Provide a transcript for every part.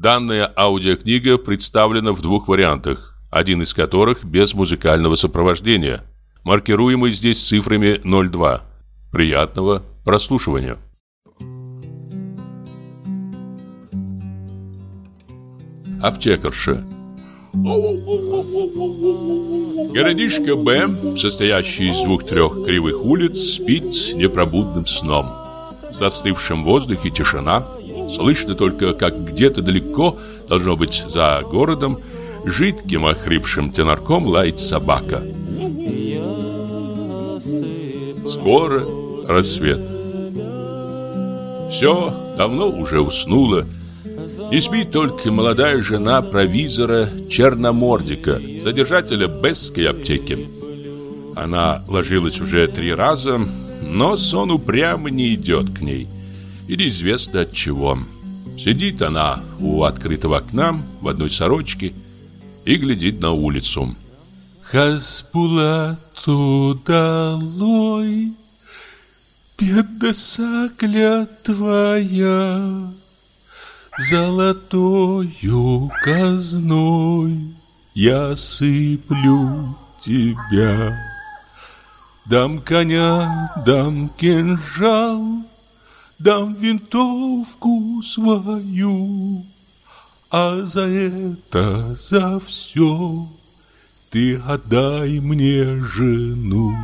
Данная аудиокнига представлена в двух вариантах, один из которых без музыкального сопровождения, маркируемый здесь цифрами 02. Приятного прослушивания. Аптекарша Городишко Б, состоящий из двух-трех кривых улиц, спит непробудным сном. В застывшем воздухе тишина. Слышно только, как где-то далеко, должно быть за городом, жидким охрипшим тенорком лает собака. Скоро рассвет. Все давно уже уснуло, не спит только молодая жена провизора Черномордика, содержателя Бесской аптеки. Она ложилась уже три раза, но сон упрямо не идет к ней. И неизвестно от чего. Сидит она у открытого окна в одной сорочке и глядит на улицу. Хасбулату долой, беда сакля твоя, Золотою казной я сыплю тебя. Дам коня, дам кинжал, дам винтовку свою, А за это, за все ты отдай мне жену.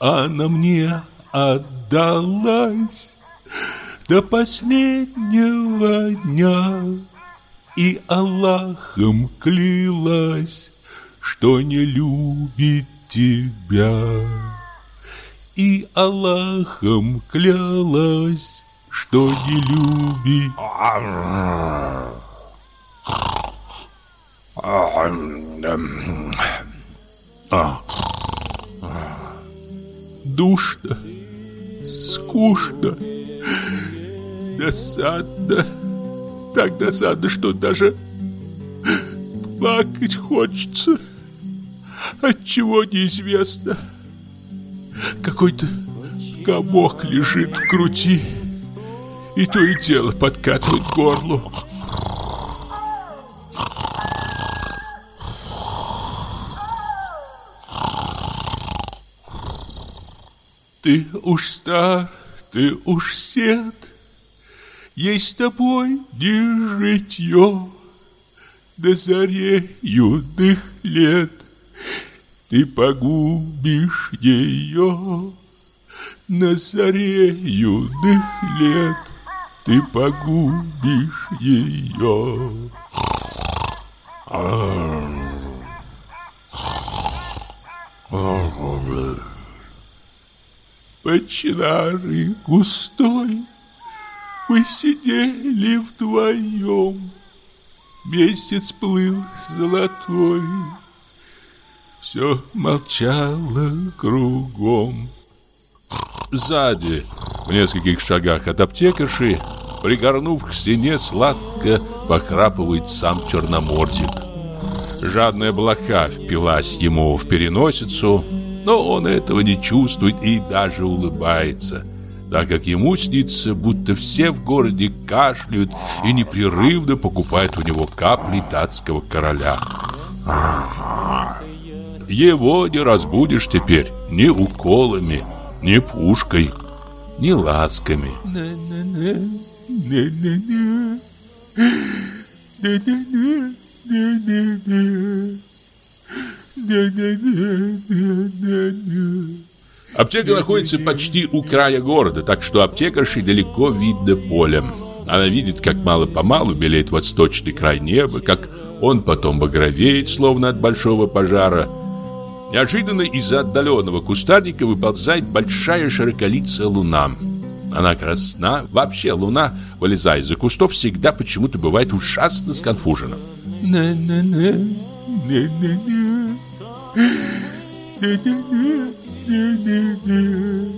Она мне отдалась, до последнего дня И Аллахом клялась, что не любит тебя И Аллахом клялась, что не любит Душно, скучно Досадно. Так досадно, что даже плакать хочется. Отчего неизвестно. Какой-то комок лежит в груди. И то и дело подкатывает горло. Ты уж стар, ты уж сед, Ей с тобой не житье До заре юных лет Ты погубишь ее На заре юных лет Ты погубишь ее Починары густой мы сидели вдвоем, Месяц плыл золотой, Все молчало кругом. Сзади, в нескольких шагах от аптекарши, Пригорнув к стене, сладко похрапывает сам черномордик. Жадная блока впилась ему в переносицу, но он этого не чувствует и даже улыбается – так как ему снится, будто все в городе кашляют и непрерывно покупают у него капли датского короля. Его не разбудишь теперь ни уколами, ни пушкой, ни ласками. Аптека находится почти у края города, так что аптекарши далеко видно полем. Она видит, как мало-помалу белеет восточный край неба, как он потом багровеет, словно от большого пожара. Неожиданно из-за отдаленного кустарника выползает большая широколицая луна. Она красна. Вообще луна, вылезая из-за кустов, всегда почему-то бывает ужасно сконфужена. «На-на-на, на-на-на, на-на-на».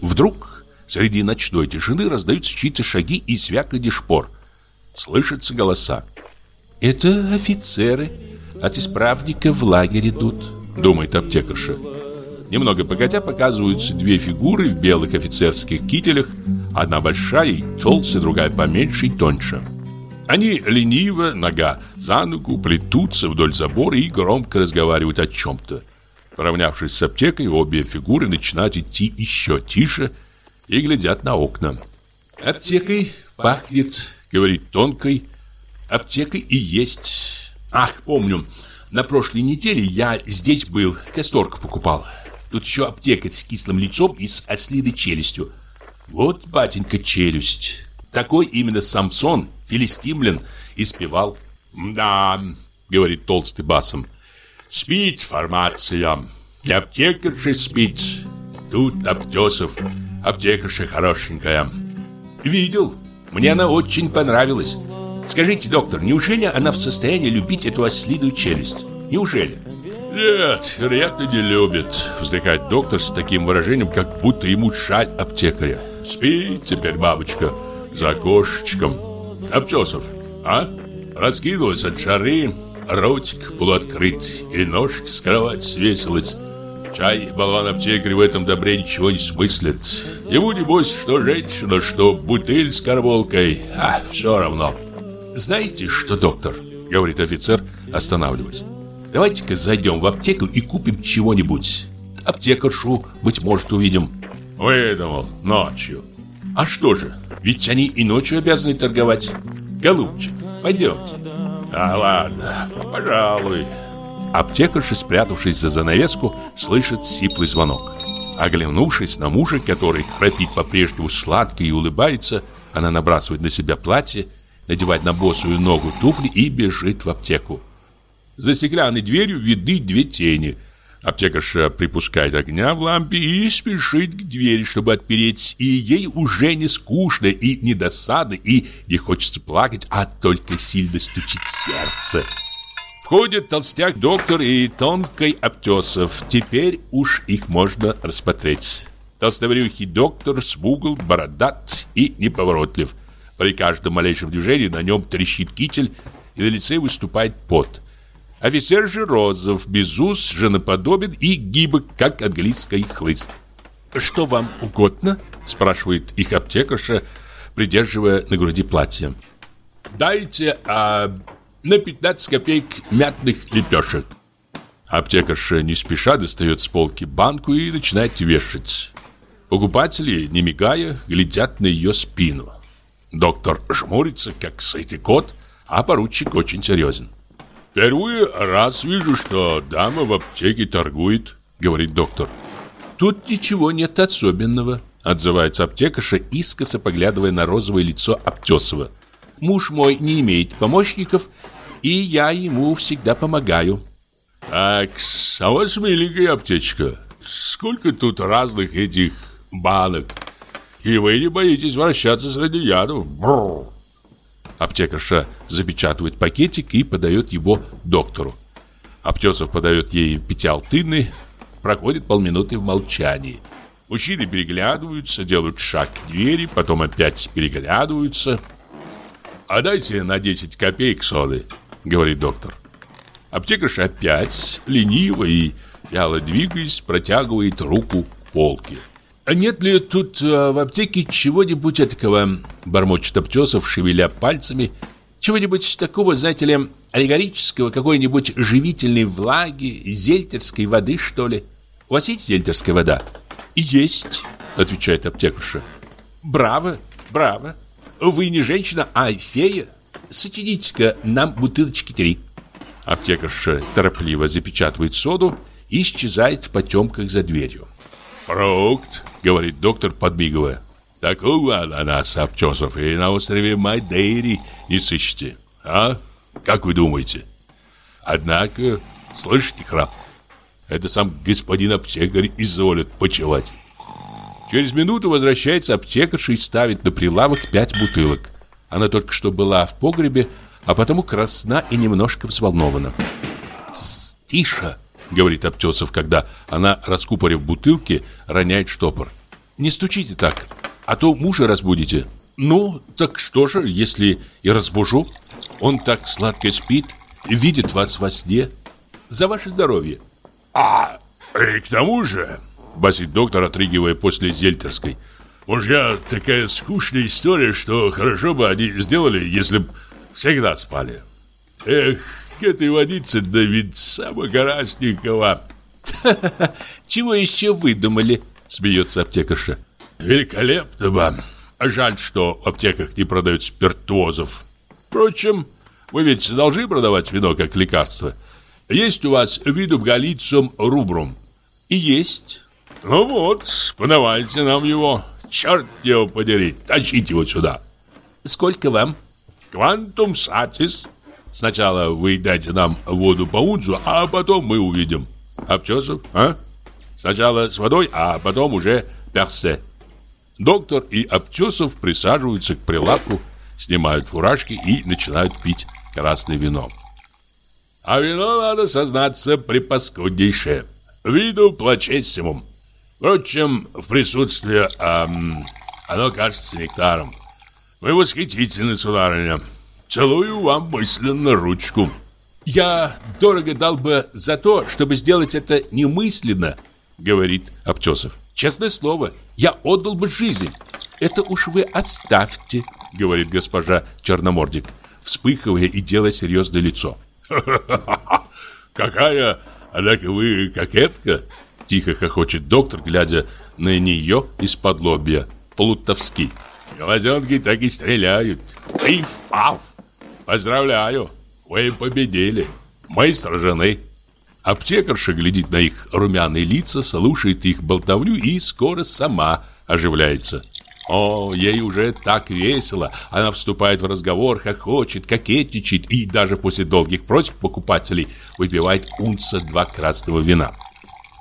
Вдруг среди ночной тишины раздаются чьи-то шаги и звяканье шпор. Слышатся голоса. «Это офицеры от исправника в лагерь идут», — думает аптекарша. Немного погодя показываются две фигуры в белых офицерских кителях, одна большая и толстая, другая поменьше и тоньше. Они лениво, нога за ногу, плетутся вдоль забора и громко разговаривают о чем-то. Поравнявшись с аптекой, обе фигуры начинают идти еще тише и глядят на окна. «Аптекой пахнет», — говорит тонкой, — «аптекой и есть». «Ах, помню, на прошлой неделе я здесь был, касторку покупал. Тут еще аптекарь с кислым лицом и с ослиной челюстью. Вот, батенька, челюсть. Такой именно Самсон, филистимлян, испевал. «Да», — говорит толстый басом, — «спит формация, и аптекарша спит. Тут Аптесов, аптекарша хорошенькая». «Видел, мне она очень понравилась. Скажите, доктор, неужели она в состоянии любить эту ослиную челюсть? Неужели?» «Нет, вероятно, не любит», — вздыхает доктор с таким выражением, как будто ему шаль аптекаря. «Спи теперь, бабочка, за окошечком. Обчесов, а? Раскинулась от жары, ротик полуоткрыт, и ножки с кровати свесилась. Чай, болван аптекарь в этом добре ничего не смыслит. Ему небось, что женщина, что бутыль с карболкой, а все равно». «Знаете что, доктор?» — говорит офицер, останавливаясь. Давайте-ка зайдем в аптеку и купим чего-нибудь. Аптекаршу, быть может, увидим. Выдумал, ночью. А что же, ведь они и ночью обязаны торговать. Голубчик, пойдемте. А ладно, пожалуй. Аптекарша, спрятавшись за занавеску, слышит сиплый звонок. Оглянувшись на мужа, который храпит по-прежнему сладко и улыбается, она набрасывает на себя платье, надевает на босую ногу туфли и бежит в аптеку. За стеклянной дверью видны две тени. Аптекарша припускает огня в лампе и спешит к двери, чтобы отпереть. И ей уже не скучно и не досадно, и не хочется плакать, а только сильно стучит сердце. Входит толстяк доктор и тонкой Аптесов. Теперь уж их можно рассмотреть. Толстоврюхий доктор смугл, бородат и неповоротлив. При каждом малейшем движении на нем трещит китель, и на лице выступает пот. Офицер же розов, без ус, женоподобен и гибок, как английский хлыст. «Что вам угодно?» – спрашивает их аптекарша, придерживая на груди платье. «Дайте а, на 15 копеек мятных лепешек». Аптекарша не спеша достает с полки банку и начинает вешать. Покупатели, не мигая, глядят на ее спину. Доктор жмурится, как сытый кот, а поручик очень серьезен. «Впервые раз вижу, что дама в аптеке торгует», — говорит доктор. «Тут ничего нет особенного», — отзывается аптекарша, искоса поглядывая на розовое лицо Аптесова. «Муж мой не имеет помощников, и я ему всегда помогаю». «Так, а у вас миленькая аптечка. Сколько тут разных этих банок. И вы не боитесь вращаться среди ядов. Бррр. Аптекарша запечатывает пакетик и подает его доктору. Аптесов подает ей пятиалтыны, проходит полминуты в молчании. Мужчины переглядываются, делают шаг к двери, потом опять переглядываются. «А дайте на 10 копеек соды», — говорит доктор. Аптекарша опять, лениво и вяло двигаясь, протягивает руку к полке. «А нет ли тут э, в аптеке чего-нибудь такого?» Бормочет Аптесов, шевеля пальцами. «Чего-нибудь такого, знаете ли, аллегорического, какой-нибудь живительной влаги, зельтерской воды, что ли? У вас есть зельтерская вода?» «Есть», — отвечает аптекарша. «Браво, браво. Вы не женщина, а фея. Сочините-ка нам бутылочки три». Аптекарша торопливо запечатывает соду и исчезает в потемках за дверью. «Фрукт», — говорит доктор, подмигивая. «Такого ананаса, Обчесов, и на острове Мадейри не сыщете. А? Как вы думаете?» «Однако, слышите храп? Это сам господин аптекарь изволит почевать». Через минуту возвращается аптекарша и ставит на прилавок пять бутылок. Она только что была в погребе, а потому красна и немножко взволнована. «Тише!» говорит Аптесов, когда она, раскупорив бутылки, роняет штопор. Не стучите так, а то мужа разбудите. Ну, так что же, если и разбужу? Он так сладко спит, видит вас во сне. За ваше здоровье. А, И к тому же, басит доктор, отрыгивая после зельтерской, мужья такая скучная история, что хорошо бы они сделали, если бы всегда спали. Эх, к этой водице да ведь самогорастникова. Чего еще выдумали? Смеется аптекарша. Великолепно вам. А жаль, что в аптеках не продают спиртуозов. Впрочем, вы ведь должны продавать вино как лекарство. Есть у вас виду галицум рубрум? И есть. Ну вот, подавайте нам его. Черт его подери, тащите его сюда. Сколько вам? Квантум сатис. Сначала вы дайте нам воду по унцу, а потом мы увидим. Обчесов, а? Сначала с водой, а потом уже персе. Доктор и Обтесов присаживаются к прилавку, снимают фуражки и начинают пить красное вино. А вино, надо сознаться, припаскуднейшее. Виду плачессимум. Впрочем, в присутствии эм, оно кажется нектаром. Вы восхитительны, сударыня. Целую вам мысленно ручку. Я дорого дал бы за то, чтобы сделать это немысленно, говорит Обтесов. Честное слово, я отдал бы жизнь. Это уж вы оставьте, говорит госпожа Черномордик, вспыхивая и делая серьезное лицо. Какая, однако вы кокетка, тихо хохочет доктор, глядя на нее из-под лобья, плутовский. Глазенки так и стреляют. Пиф-паф. Поздравляю, вы победили. Мы сражены. Аптекарша глядит на их румяные лица, слушает их болтовню и скоро сама оживляется. О, ей уже так весело. Она вступает в разговор, хохочет, кокетничает и даже после долгих просьб покупателей выпивает унца два красного вина.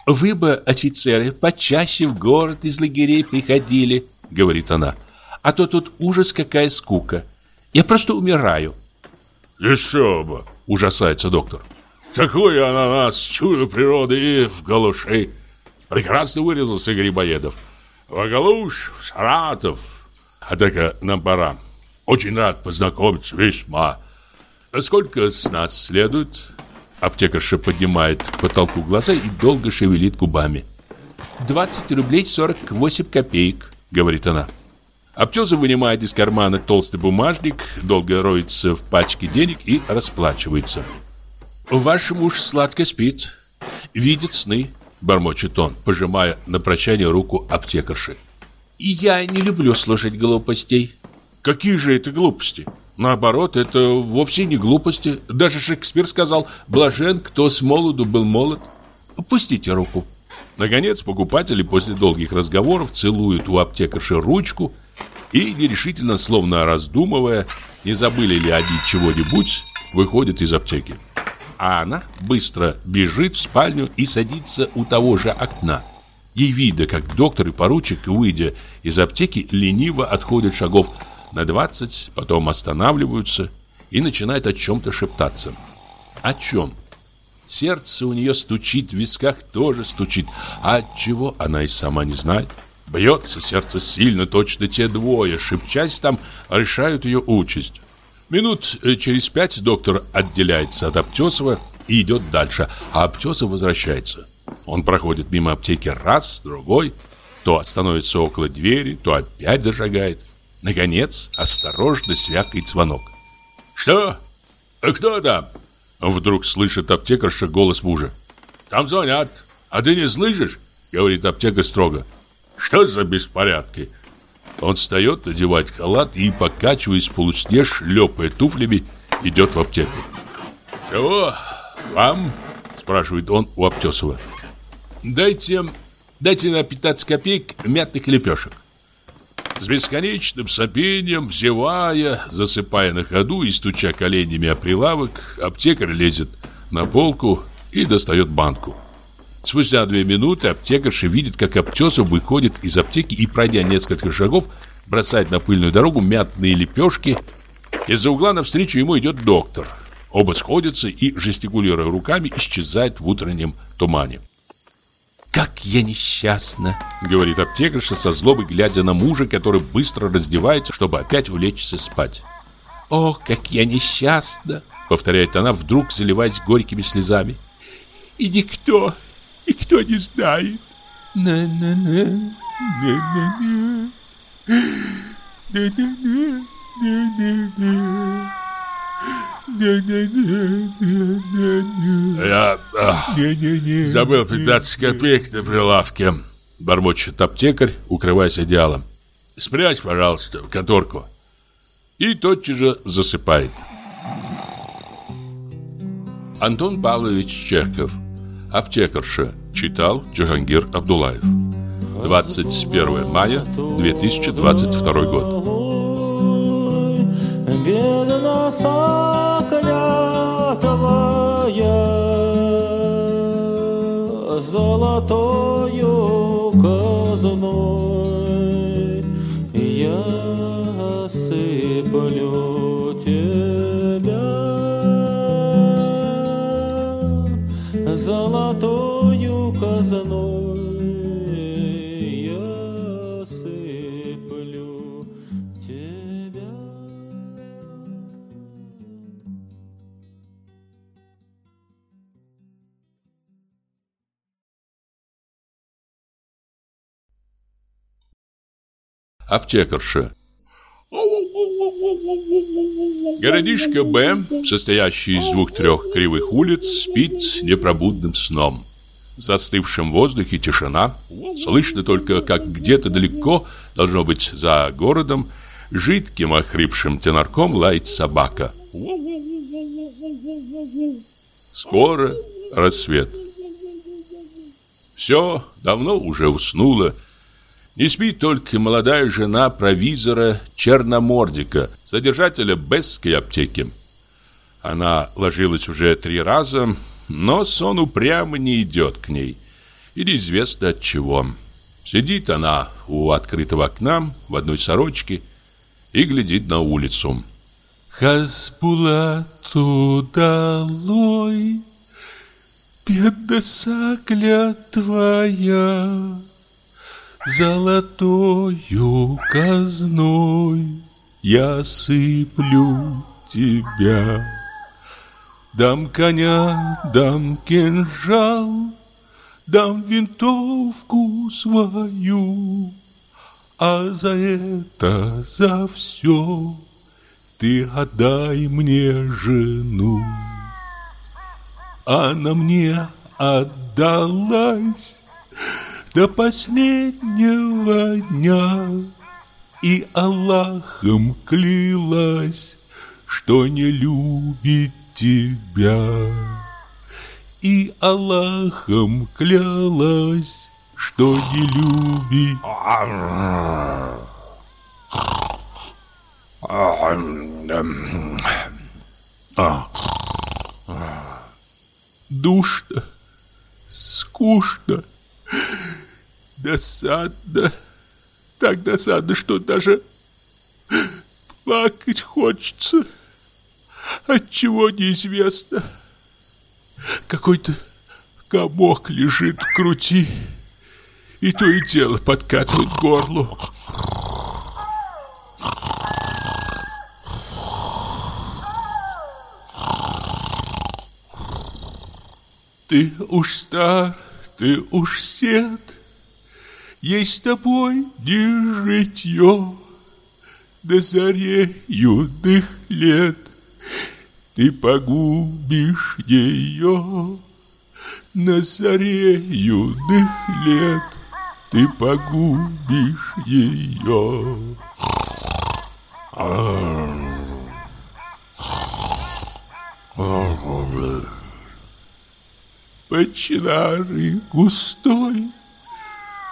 «Вы бы, офицеры, почаще в город из лагерей приходили», — говорит она. «А то тут ужас какая скука. Я просто умираю». «Еще бы!» – ужасается доктор. «Такой ананас, чудо природы и в галуши!» Прекрасно вырезался Грибоедов. «В Галуш, в Саратов!» Однако нам пора. Очень рад познакомиться, весьма. А сколько с нас следует?» Аптекарша поднимает к потолку глаза и долго шевелит губами. «20 рублей 48 копеек», — говорит она. Обтезов вынимает из кармана толстый бумажник, долго роется в пачке денег и расплачивается. «Ваш муж сладко спит, видит сны», — бормочет он, пожимая на прощание руку аптекарши. «И я не люблю слушать глупостей». «Какие же это глупости?» Наоборот, это вовсе не глупости. Даже Шекспир сказал «блажен, кто с молоду был молод». Пустите руку. Наконец, покупатели после долгих разговоров целуют у аптекарши ручку и, нерешительно, словно раздумывая, не забыли ли они чего-нибудь, выходят из аптеки. А она быстро бежит в спальню и садится у того же окна. Ей видно, как доктор и поручик, выйдя из аптеки, лениво отходят шагов на 20, потом останавливаются и начинают о чем-то шептаться. О чем? Сердце у нее стучит, в висках тоже стучит, а от чего она и сама не знает. Бьется сердце сильно, точно те двое, шепчась там, решают ее участь. Минут э, через пять доктор отделяется от Аптесова и идет дальше, а Аптесов возвращается. Он проходит мимо аптеки раз, другой, то остановится около двери, то опять зажигает. Наконец, осторожно свякает звонок. «Что? Кто там?» Вдруг слышит аптекарша голос мужа. «Там звонят. А ты не слышишь?» Говорит аптекарь строго. Что за беспорядки? Он встает, надевает халат и, покачиваясь в полусне, шлепая туфлями, идет в аптеку. «Чего? Вам?» – спрашивает он у Аптесова. «Дайте, дайте на 15 копеек мятных лепешек». С бесконечным сопением, зевая, засыпая на ходу и стуча коленями о прилавок, аптекарь лезет на полку и достает банку. Спустя две минуты аптекарша видит, как Аптесов выходит из аптеки и, пройдя несколько шагов, бросает на пыльную дорогу мятные лепешки. Из-за угла навстречу ему идет доктор. Оба сходятся и, жестикулируя руками, исчезают в утреннем тумане. «Как я несчастна!» — говорит аптекарша со злобой, глядя на мужа, который быстро раздевается, чтобы опять улечься спать. «О, как я несчастна!» — повторяет она, вдруг заливаясь горькими слезами. «И никто, никто не знает. На-на-на, на-на-на, на-на-на, на-на-на. Я а, забыл 15 копеек на прилавке. Бормочет аптекарь, укрываясь одеялом. Спрячь, пожалуйста, в конторку. И тотчас же засыпает. Антон Павлович Чехов. Аптекарша. Читал Джахангир Абдулаев. 21 мая 2022 год. Бедна соклятовая Золотою казной Я сыплю тебя Золотою казной Аптекарша. Городишко Б, состоящий из двух-трех кривых улиц, спит непробудным сном. В застывшем воздухе тишина. Слышно только, как где-то далеко, должно быть за городом, жидким охрипшим тенарком лает собака. Скоро рассвет. Все давно уже уснуло, не спит только молодая жена провизора Черномордика, содержателя Бесской аптеки. Она ложилась уже три раза, но сон упрямо не идет к ней. Или известно от чего. Сидит она у открытого окна в одной сорочке и глядит на улицу. Хасбулату долой, бедна сакля твоя, Золотою казной я сыплю тебя. Дам коня, дам кинжал, дам винтовку свою, А за это, за все ты отдай мне жену. Она мне отдалась, до последнего дня. И Аллахом клялась, что не любит тебя. И Аллахом клялась, что не любит Душно, скучно Досадно. Так досадно, что даже плакать хочется. Отчего неизвестно. Какой-то комок лежит в груди, и то и дело подкатывает горлу. Ты уж стар, ты уж сед, есть с тобой не житье До заре юных лет Ты погубишь ее На заре юных лет Ты погубишь ее Под чинарой густой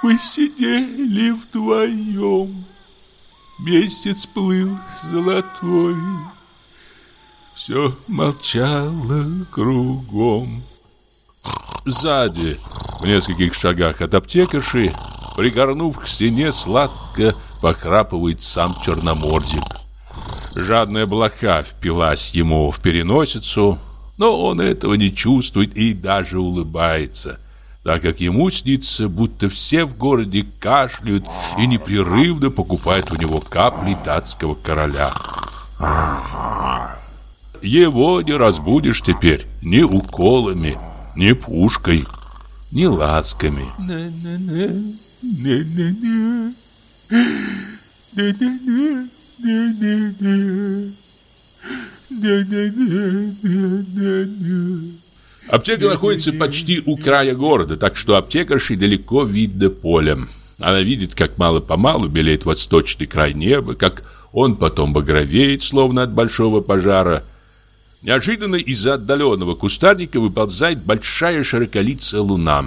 мы сидели вдвоем, Месяц плыл золотой, Все молчало кругом. Сзади, в нескольких шагах от аптекарши, Пригорнув к стене, сладко похрапывает сам черномордик. Жадная блока впилась ему в переносицу, но он этого не чувствует и даже улыбается – так как ему снится, будто все в городе кашляют и непрерывно покупают у него капли датского короля. Его не разбудишь теперь ни уколами, ни пушкой. ни ласками. Аптека находится почти у края города, так что аптекаршей далеко видно полем. Она видит, как мало-помалу белеет восточный край неба, как он потом багровеет, словно от большого пожара. Неожиданно из-за отдаленного кустарника выползает большая широколицая луна.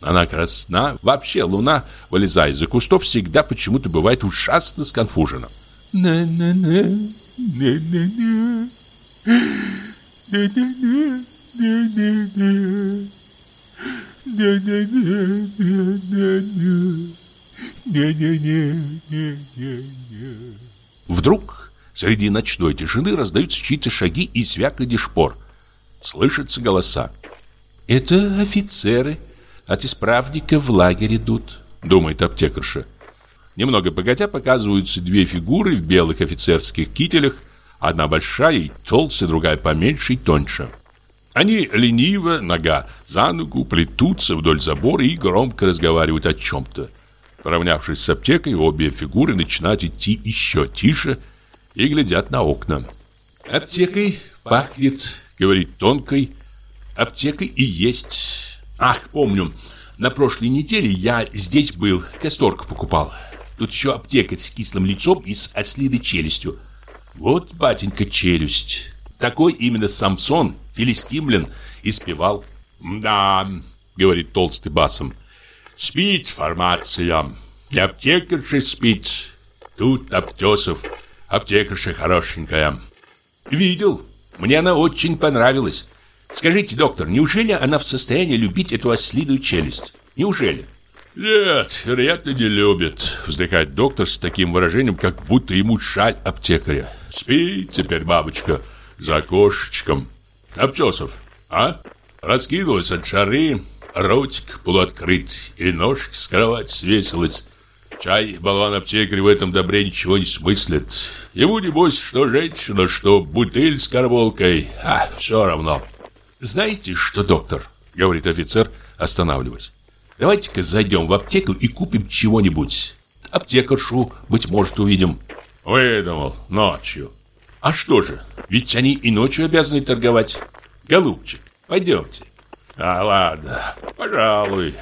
Она красна. Вообще луна, вылезая из-за кустов, всегда почему-то бывает ужасно сконфужена. «На-на-на, на-на-на, на-на-на, на-на-на, на-на-на, Вдруг среди ночной тишины раздаются чьи-то шаги и звяканье шпор. Слышатся голоса. «Это офицеры от исправника в лагерь идут», — думает аптекарша. Немного погодя показываются две фигуры в белых офицерских кителях, одна большая и толстая, другая поменьше и тоньше. Они лениво, нога за ногу, плетутся вдоль забора и громко разговаривают о чем-то. Поравнявшись с аптекой, обе фигуры начинают идти еще тише и глядят на окна. «Аптекой пахнет», — говорит тонкой. «Аптекой и есть. Ах, помню, на прошлой неделе я здесь был, касторку покупал. Тут еще аптекарь с кислым лицом и с ослиной челюстью. Вот, батенька, челюсть. Такой именно Самсон, филистимлян, испевал. «Да», — говорит толстый басом, — Спит формация. И аптекарша спит. Тут Аптесов. Аптекарша хорошенькая. Видел. Мне она очень понравилась. Скажите, доктор, неужели она в состоянии любить эту ослиную челюсть? Неужели? Нет, вероятно, не любит, вздыхает доктор с таким выражением, как будто ему шаль аптекаря. Спи теперь, бабочка, за окошечком. Аптесов, а? Раскинулась от шары, ротик полуоткрыт, и ножки с кровати свесилась. Чай, болван аптекарь в этом добре ничего не смыслит. Ему небось, что женщина, что бутыль с карболкой, а, все равно. Знаете что, доктор, говорит офицер, останавливаясь. Давайте-ка зайдем в аптеку и купим чего-нибудь. Аптекаршу, быть может, увидим. Выдумал, ночью. А что же, ведь они и ночью обязаны торговать. Голубчик, пойдемте. А, ладно, пожалуй.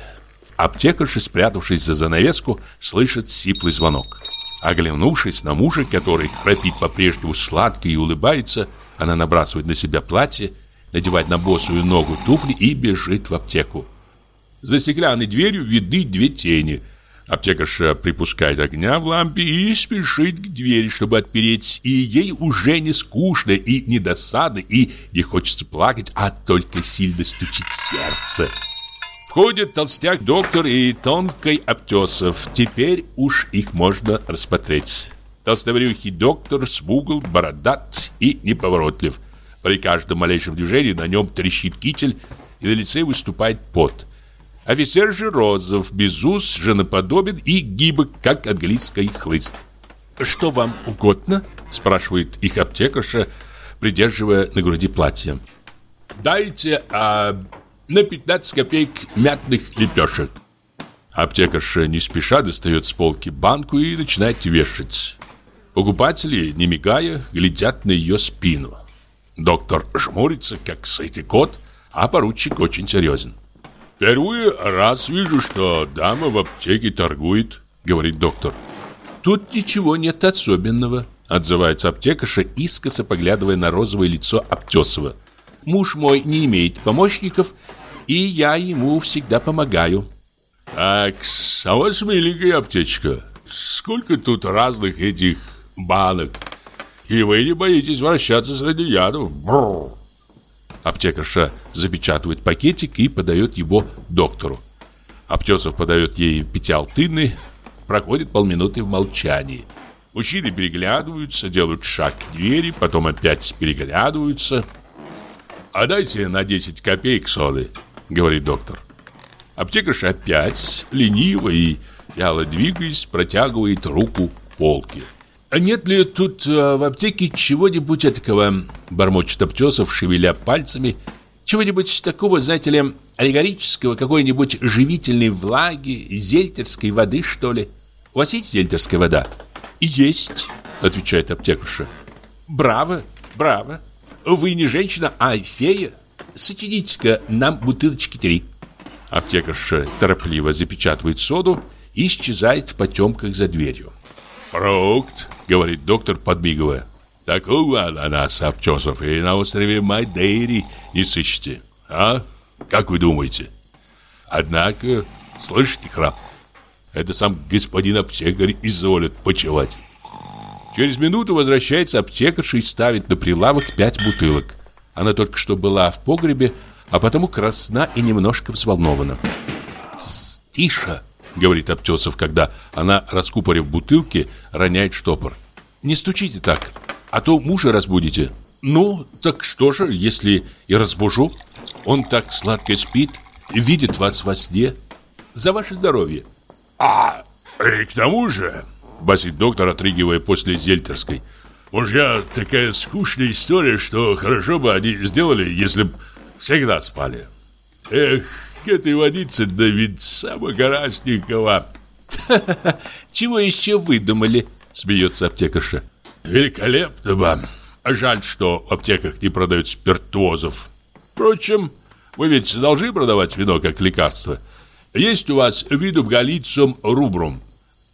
Аптекарша, спрятавшись за занавеску, слышит сиплый звонок. Оглянувшись на мужа, который храпит по-прежнему сладко и улыбается, она набрасывает на себя платье, надевает на босую ногу туфли и бежит в аптеку. За стеклянной дверью видны две тени – Аптекарша припускает огня в лампе и спешит к двери, чтобы отпереть. И ей уже не скучно и не досадно, и не хочется плакать, а только сильно стучит сердце. Входит толстяк доктор и тонкой Аптесов. Теперь уж их можно рассмотреть. Толстоврюхий доктор смугл, бородат и неповоротлив. При каждом малейшем движении на нем трещит китель, и на лице выступает пот. Офицер же розов, без ус, женоподобен и гибок, как английский хлыст. «Что вам угодно?» – спрашивает их аптекарша, придерживая на груди платье. «Дайте а, на 15 копеек мятных лепешек». Аптекарша не спеша достает с полки банку и начинает вешать. Покупатели, не мигая, глядят на ее спину. Доктор жмурится, как сытый кот, а поручик очень серьезен. «Впервые раз вижу, что дама в аптеке торгует», — говорит доктор. «Тут ничего нет особенного», — отзывается аптекарша, искоса поглядывая на розовое лицо Аптесова. «Муж мой не имеет помощников, и я ему всегда помогаю». «Так, а у вас миленькая аптечка. Сколько тут разных этих банок. И вы не боитесь вращаться среди ядов?» Бррр. Аптекарша запечатывает пакетик и подает его доктору. Аптесов подает ей пятиалтыны, проходит полминуты в молчании. Мужчины переглядываются, делают шаг к двери, потом опять переглядываются. «А дайте на 10 копеек соды», — говорит доктор. Аптекарша опять, лениво и вяло двигаясь, протягивает руку полке. «А нет ли тут э, в аптеке чего-нибудь такого?» Бормочет Аптесов, шевеля пальцами. «Чего-нибудь такого, знаете ли, аллегорического какой-нибудь живительной влаги, зельтерской воды, что ли? У вас есть зельтерская вода? Есть, отвечает аптекарша. Браво, браво. Вы не женщина, а фея. Сочините-ка нам бутылочки три. Аптекарша торопливо запечатывает соду и исчезает в потемках за дверью. «Фрукт», — говорит доктор, подмигивая. «Такого ананаса, Аптесов, и на острове Мадейри не сыщете. А? Как вы думаете? Однако, слышите храп? Это сам господин аптекарь изволит почевать. Через минуту возвращается аптекарша и ставит на прилавок пять бутылок. Она только что была в погребе, а потому красна и немножко взволнована. «Тише!» — говорит Аптесов, когда она, раскупорив бутылки, роняет штопор. «Не стучите так, а то мужа разбудите». «Ну, так что же, если и разбужу?» Он так сладко спит, видит вас во сне. За ваше здоровье. А, и к тому же, басит доктор, отрыгивая после зельтерской. Мужья такая скучная история, что хорошо бы они сделали, если бы всегда спали. Эх, этой водице да ведь самогорашникова. Чего еще выдумали? Смеется аптекарша. Великолепно бы. Жаль, что в аптеках не продают спиртуозов. Впрочем, вы ведь должны продавать вино как лекарство. Есть у вас видум галицум рубрум?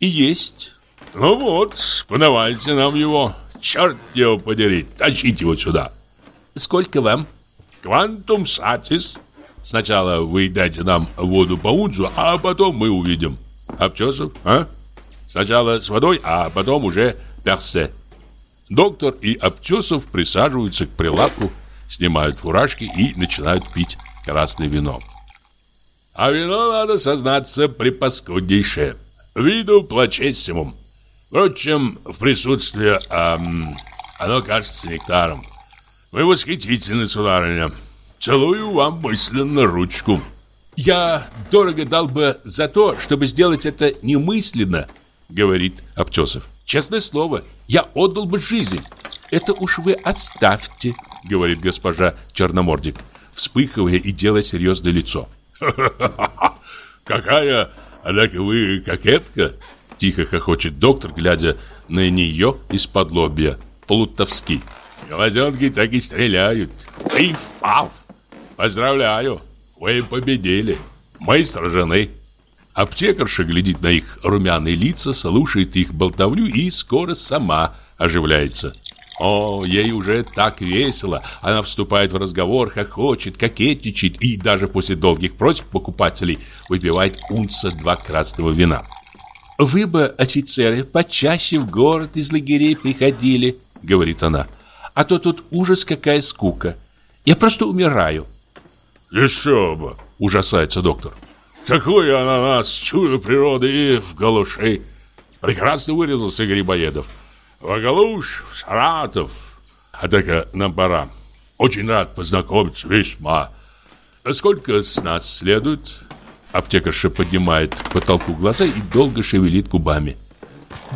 И есть. Ну вот, подавайте нам его. Черт его подери, тащите его сюда. Сколько вам? Квантум сатис. Сначала вы дайте нам воду по унцу, а потом мы увидим. Обчесов, а? Сначала с водой, а потом уже персе. Доктор и Обтесов присаживаются к прилавку, снимают фуражки и начинают пить красное вино. А вино, надо сознаться, припаскуднейшее. Виду плачессимум. Впрочем, в присутствии эм, оно кажется нектаром. Вы восхитительны, сударыня. Целую вам мысленно ручку. Я дорого дал бы за то, чтобы сделать это немысленно, говорит Обтесов. Честное слово, я отдал бы жизнь. Это уж вы оставьте, говорит госпожа Черномордик, вспыхивая и делая серьезное лицо. Какая, однако вы кокетка, тихо хохочет доктор, глядя на нее из-под лобья, плутовски. Глазенки так и стреляют. Пиф-паф. Поздравляю, вы победили. Мы сражены. Аптекарша глядит на их румяные лица, слушает их болтовню и скоро сама оживляется. О, ей уже так весело. Она вступает в разговор, хохочет, кокетничает и даже после долгих просьб покупателей выпивает унца два красного вина. «Вы бы, офицеры, почаще в город из лагерей приходили», — говорит она. «А то тут ужас какая скука. Я просто умираю». «Еще бы!» — ужасается доктор. «Такой ананас, чудо природы и в галуши!» Прекрасно вырезался Грибоедов. Воголуш, Саратов. Однако нам пора. Очень рад познакомиться, весьма. А сколько с нас следует? Аптекарша поднимает к потолку глаза и долго шевелит губами.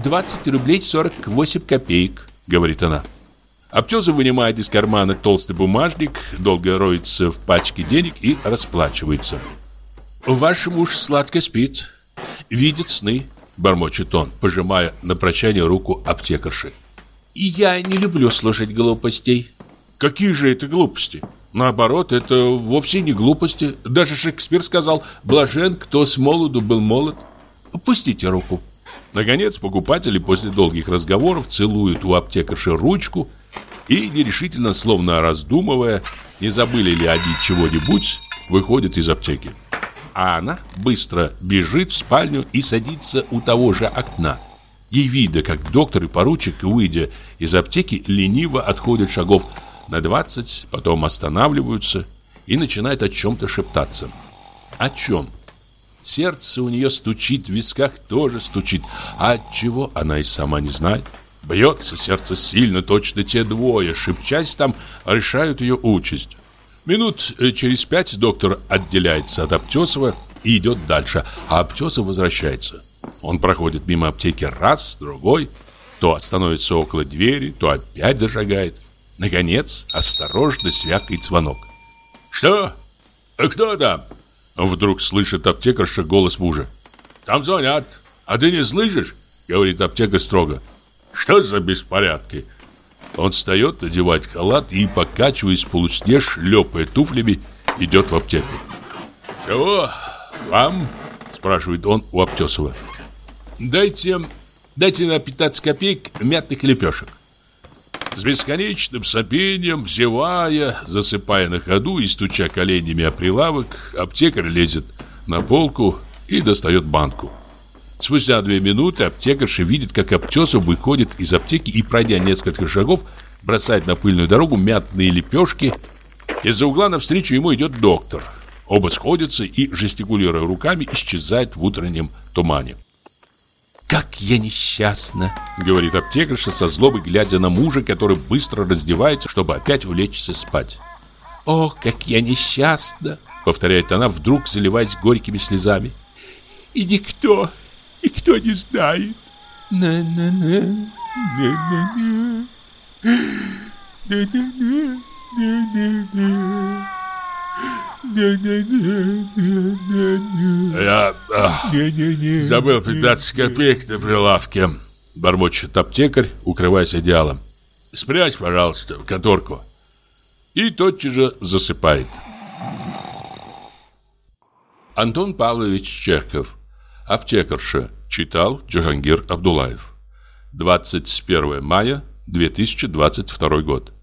«20 рублей 48 копеек», — говорит она. Аптеза вынимает из кармана толстый бумажник, долго роется в пачке денег и расплачивается. «Ваш муж сладко спит, видит сны», Бормочет он, пожимая на прощание руку аптекарши. И я не люблю слушать глупостей. Какие же это глупости? Наоборот, это вовсе не глупости. Даже Шекспир сказал «блажен, кто с молоду был молод». Пустите руку. Наконец, покупатели после долгих разговоров целуют у аптекарши ручку и, нерешительно, словно раздумывая, не забыли ли они чего-нибудь, выходят из аптеки а она быстро бежит в спальню и садится у того же окна. Ей видно, как доктор и поручик, выйдя из аптеки, лениво отходят шагов на 20, потом останавливаются и начинают о чем-то шептаться. О чем? Сердце у нее стучит, в висках тоже стучит. А от чего она и сама не знает. Бьется сердце сильно, точно те двое, шепчась там, решают ее участь. Минут э, через пять доктор отделяется от Аптесова и идет дальше, а Аптесов возвращается. Он проходит мимо аптеки раз, другой, то остановится около двери, то опять зашагает. Наконец, осторожно звякает звонок. «Что? Кто там?» Вдруг слышит аптекарша голос мужа. «Там звонят, а ты не слышишь?» Говорит аптекарь строго. «Что за беспорядки?» Он встает, надевает халат и, покачиваясь в полусне, шлепая туфлями, идет в аптеку. «Чего? Вам?» – спрашивает он у Аптесова. «Дайте, дайте на 15 копеек мятных лепешек». С бесконечным сопением, зевая, засыпая на ходу и стуча коленями о прилавок, аптекарь лезет на полку и достает банку. Спустя две минуты аптекарша видит, как Аптесов выходит из аптеки и, пройдя несколько шагов, бросает на пыльную дорогу мятные лепешки. Из-за угла навстречу ему идет доктор. Оба сходятся и, жестикулируя руками, исчезают в утреннем тумане. «Как я несчастна!» — говорит аптекарша со злобой, глядя на мужа, который быстро раздевается, чтобы опять улечься спать. «О, как я несчастна!» — повторяет она, вдруг заливаясь горькими слезами. «И никто, никто не знает. На-на-на, на-на-на, на-на-на, на-на-на». Я а, забыл 15 копеек на прилавке. Бормочет аптекарь, укрываясь одеялом. Спрячь, пожалуйста, в конторку. И тотчас же засыпает. Антон Павлович Чехов. Аптекарша. Читал Джахангир Абдулаев. 21 мая 2022 год.